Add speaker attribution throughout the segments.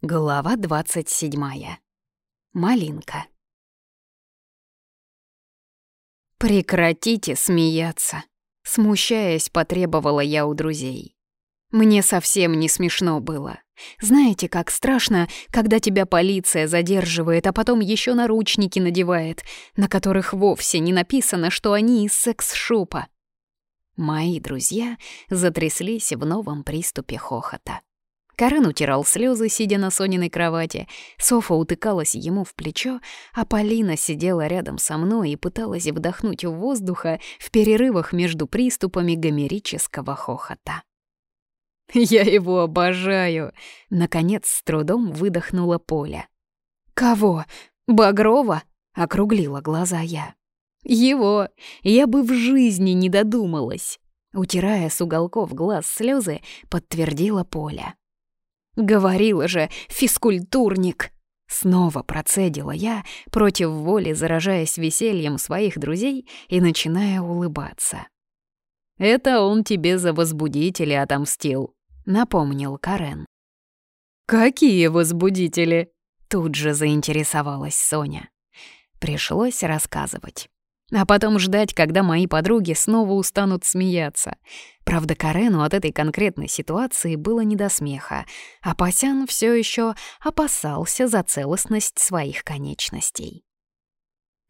Speaker 1: Глава 27. Малинка. «Прекратите смеяться!» — смущаясь, потребовала я у друзей. Мне совсем не смешно было. Знаете, как страшно, когда тебя полиция задерживает, а потом еще наручники надевает, на которых вовсе не написано, что они из секс-шопа. Мои друзья затряслись в новом приступе хохота. Карен утирал слезы, сидя на Сониной кровати. Софа утыкалась ему в плечо, а Полина сидела рядом со мной и пыталась вдохнуть воздуха в перерывах между приступами гомерического хохота. «Я его обожаю!» — наконец с трудом выдохнула Поля. «Кого? Багрова?» — округлила глаза я. «Его! Я бы в жизни не додумалась!» Утирая с уголков глаз слезы, подтвердила Поля. Говорила же, физкультурник. Снова процедила я, против воли заражаясь весельем своих друзей и начиная улыбаться. «Это он тебе за возбудители отомстил», — напомнил Карен. «Какие возбудители?» — тут же заинтересовалась Соня. Пришлось рассказывать. А потом ждать, когда мои подруги снова устанут смеяться. Правда, Карену от этой конкретной ситуации было не до смеха, а Пасян все еще опасался за целостность своих конечностей.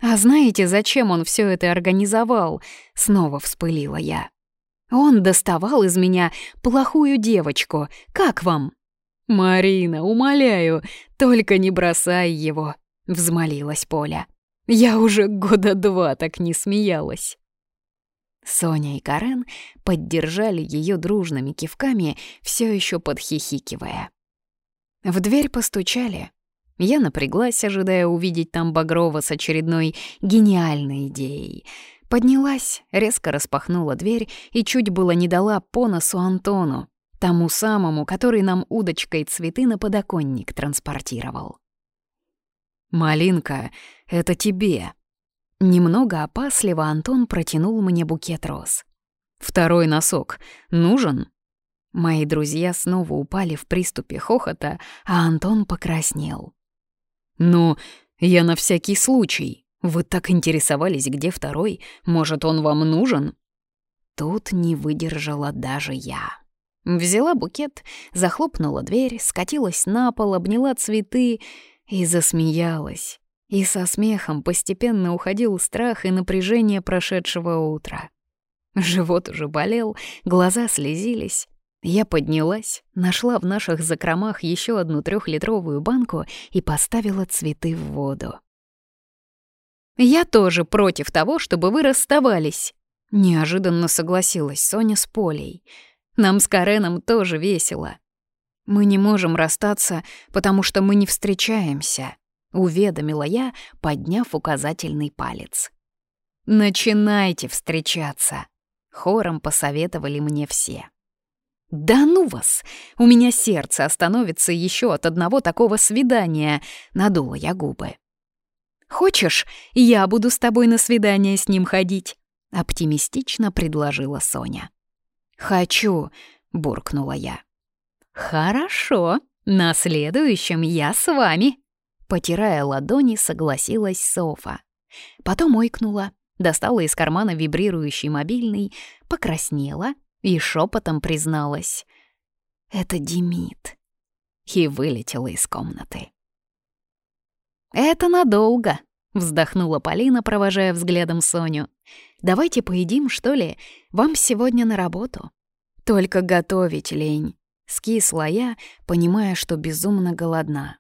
Speaker 1: «А знаете, зачем он все это организовал?» — снова вспылила я. «Он доставал из меня плохую девочку. Как вам?» «Марина, умоляю, только не бросай его», — взмолилась Поля. Я уже года два так не смеялась. Соня и Карен поддержали ее дружными кивками, все еще подхихикивая. В дверь постучали. Я напряглась, ожидая увидеть там Багрова с очередной гениальной идеей. Поднялась, резко распахнула дверь и чуть было не дала по носу Антону, тому самому, который нам удочкой цветы на подоконник транспортировал. «Малинка, это тебе». Немного опасливо Антон протянул мне букет роз. «Второй носок. Нужен?» Мои друзья снова упали в приступе хохота, а Антон покраснел. «Ну, я на всякий случай. Вы так интересовались, где второй. Может, он вам нужен?» Тут не выдержала даже я. Взяла букет, захлопнула дверь, скатилась на пол, обняла цветы и засмеялась. И со смехом постепенно уходил страх и напряжение прошедшего утра. Живот уже болел, глаза слезились. Я поднялась, нашла в наших закромах еще одну трехлитровую банку и поставила цветы в воду. «Я тоже против того, чтобы вы расставались», — неожиданно согласилась Соня с Полей. «Нам с Кареном тоже весело. Мы не можем расстаться, потому что мы не встречаемся», — уведомила я, подняв указательный палец. «Начинайте встречаться», — хором посоветовали мне все. «Да ну вас! У меня сердце остановится еще от одного такого свидания», — надула я губы. «Хочешь, я буду с тобой на свидание с ним ходить?» — оптимистично предложила Соня. «Хочу», — буркнула я. «Хорошо, на следующем я с вами», — потирая ладони, согласилась Софа. Потом ойкнула, достала из кармана вибрирующий мобильный, покраснела и шепотом призналась. «Это Демид», и вылетела из комнаты. «Это надолго», — вздохнула Полина, провожая взглядом Соню. «Давайте поедим, что ли? Вам сегодня на работу. Только готовить лень. Скисла я, понимая, что безумно голодна.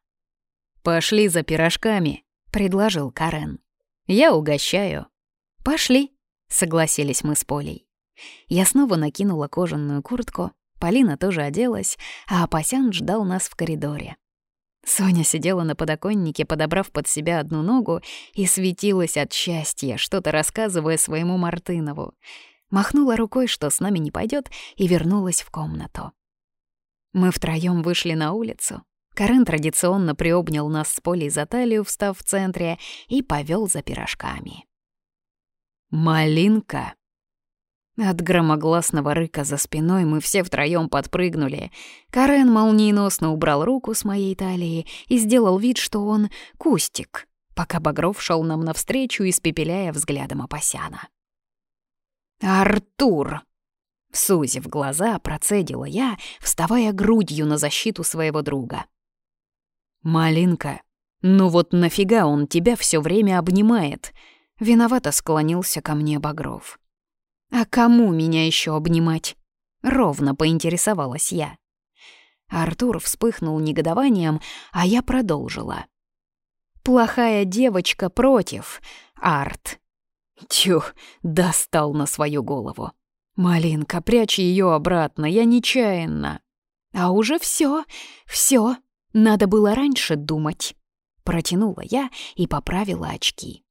Speaker 1: «Пошли за пирожками», — предложил Карен. «Я угощаю». «Пошли», — согласились мы с Полей. Я снова накинула кожаную куртку, Полина тоже оделась, а Апасян ждал нас в коридоре. Соня сидела на подоконнике, подобрав под себя одну ногу, и светилась от счастья, что-то рассказывая своему Мартынову. Махнула рукой, что с нами не пойдет, и вернулась в комнату. Мы втроём вышли на улицу. Карен традиционно приобнял нас с Полей за талию, встав в центре, и повёл за пирожками. «Малинка!» От громогласного рыка за спиной мы все втроём подпрыгнули. Карен молниеносно убрал руку с моей талии и сделал вид, что он кустик, пока Багров шел нам навстречу, испепеляя взглядом Апасяна. «Артур!» Сузив глаза, процедила я, вставая грудью на защиту своего друга. «Малинка, ну вот нафига он тебя все время обнимает?» Виновато склонился ко мне Багров. «А кому меня еще обнимать?» — ровно поинтересовалась я. Артур вспыхнул негодованием, а я продолжила. «Плохая девочка против, Арт». Тю, достал на свою голову. «Малинка, прячь ее обратно, я нечаянно». «А уже все, все, надо было раньше думать». Протянула я и поправила очки.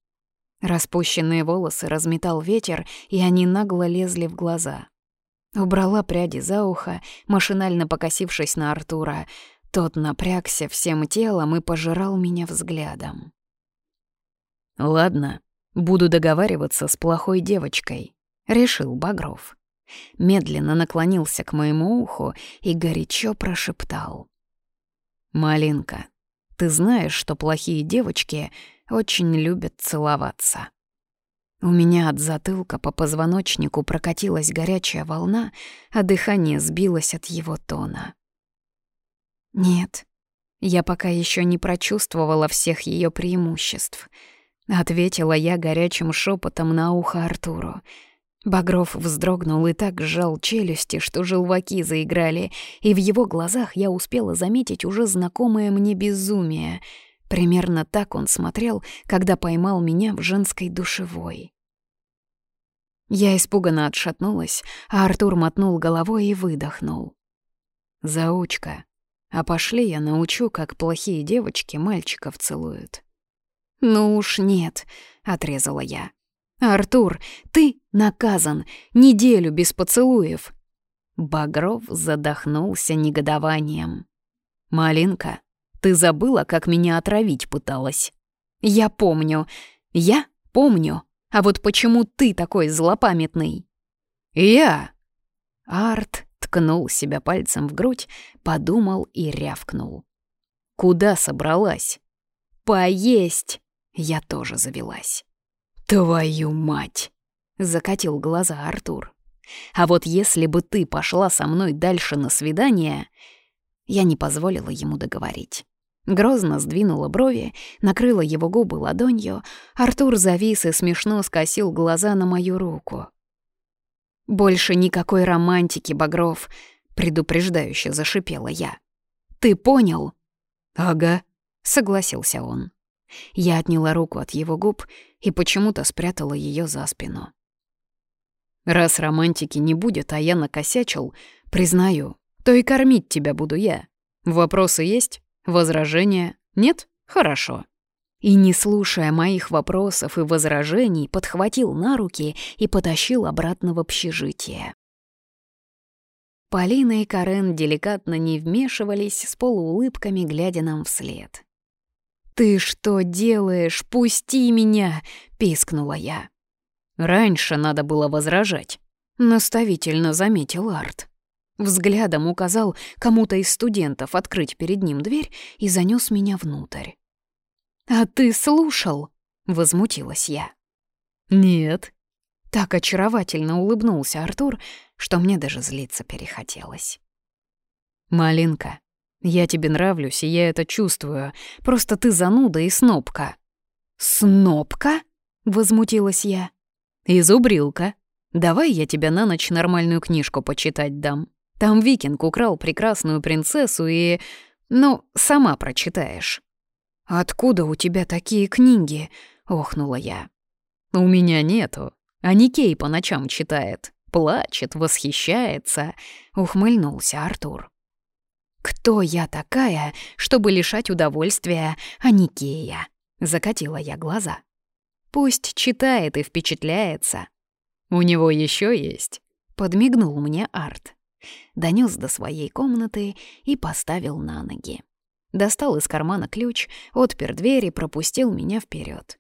Speaker 1: Распущенные волосы разметал ветер, и они нагло лезли в глаза. Убрала пряди за ухо, машинально покосившись на Артура. Тот напрягся всем телом и пожирал меня взглядом. «Ладно, буду договариваться с плохой девочкой», — решил Багров. Медленно наклонился к моему уху и горячо прошептал. «Малинка, ты знаешь, что плохие девочки очень любят целоваться. У меня от затылка по позвоночнику прокатилась горячая волна, а дыхание сбилось от его тона. Нет, я пока еще не прочувствовала всех ее преимуществ. Ответила я горячим шепотом на ухо Артуру. Багров вздрогнул и так сжал челюсти, что желваки заиграли, и в его глазах я успела заметить уже знакомое мне безумие — Примерно так он смотрел, когда поймал меня в женской душевой. Я испуганно отшатнулась, а Артур мотнул головой и выдохнул. «Заучка, а пошли я научу, как плохие девочки мальчиков целуют». «Ну уж нет», — отрезала я. «Артур, ты наказан, неделю без поцелуев». Багров задохнулся негодованием. «Малинка, ты забыла, как меня отравить пыталась. Я помню. Я помню. А вот почему ты такой злопамятный? Я. Арт ткнул себя пальцем в грудь, подумал и рявкнул. Куда собралась? Поесть. Я тоже завелась. Твою мать! Закатил глаза Артур. А вот если бы ты пошла со мной дальше на свидание, я не позволила ему договорить. Грозно сдвинула брови, накрыла его губы ладонью. Артур завис и смешно скосил глаза на мою руку. «Больше никакой романтики, Багров», — предупреждающе зашипела я. «Ты понял?» «Ага», — согласился он. Я отняла руку от его губ и почему-то спрятала ее за спину. «Раз романтики не будет, а я накосячил, признаю, то и кормить тебя буду я. Вопросы есть? Возражения? Нет? Хорошо». И, не слушая моих вопросов и возражений, подхватил на руки и потащил обратно в общежитие. Полина и Карен деликатно не вмешивались с полуулыбками, глядя нам вслед. «Ты что делаешь? Пусти меня!» — пискнула я. «Раньше надо было возражать», — наставительно заметил Арт. Взглядом указал кому-то из студентов открыть перед ним дверь и занёс меня внутрь. «А ты слушал?» — возмутилась я. «Нет». Так очаровательно улыбнулся Артур, что мне даже злиться перехотелось. «Малинка, я тебе нравлюсь, и я это чувствую. Просто ты зануда и снопка». «Снопка?» — возмутилась я. «Изубрилка. Давай я тебе на ночь нормальную книжку почитать дам». Там викинг украл прекрасную принцессу и... Ну, сама прочитаешь». «Откуда у тебя такие книги?» — охнула я. «У меня нету. А Никей по ночам читает. Плачет, восхищается», — ухмыльнулся Артур. «Кто я такая, чтобы лишать удовольствия Аникея?» — закатила я глаза. «Пусть читает и впечатляется. У него еще есть», — подмигнул мне Арт донес до своей комнаты и поставил на ноги. Достал из кармана ключ, отпер дверь и пропустил меня вперед.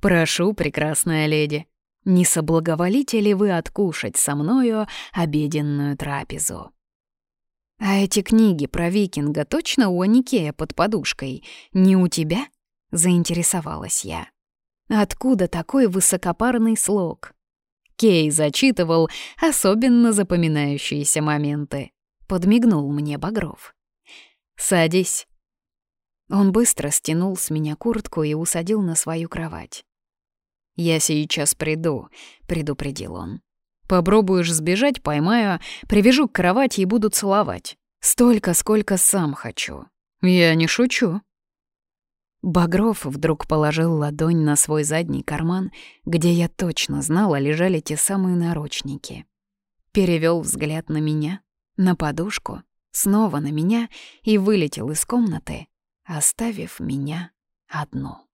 Speaker 1: «Прошу, прекрасная леди». Не соблаговолите ли вы откушать со мною обеденную трапезу? А эти книги про викинга точно у Аникея под подушкой? Не у тебя? Заинтересовалась я. Откуда такой высокопарный слог? Кей зачитывал особенно запоминающиеся моменты. Подмигнул мне Багров. «Садись». Он быстро стянул с меня куртку и усадил на свою кровать. «Я сейчас приду», — предупредил он. «Попробуешь сбежать, поймаю, привяжу к кровати и буду целовать. Столько, сколько сам хочу. Я не шучу». Багров вдруг положил ладонь на свой задний карман, где я точно знала, лежали те самые наручники. Перевел взгляд на меня, на подушку, снова на меня и вылетел из комнаты, оставив меня одну.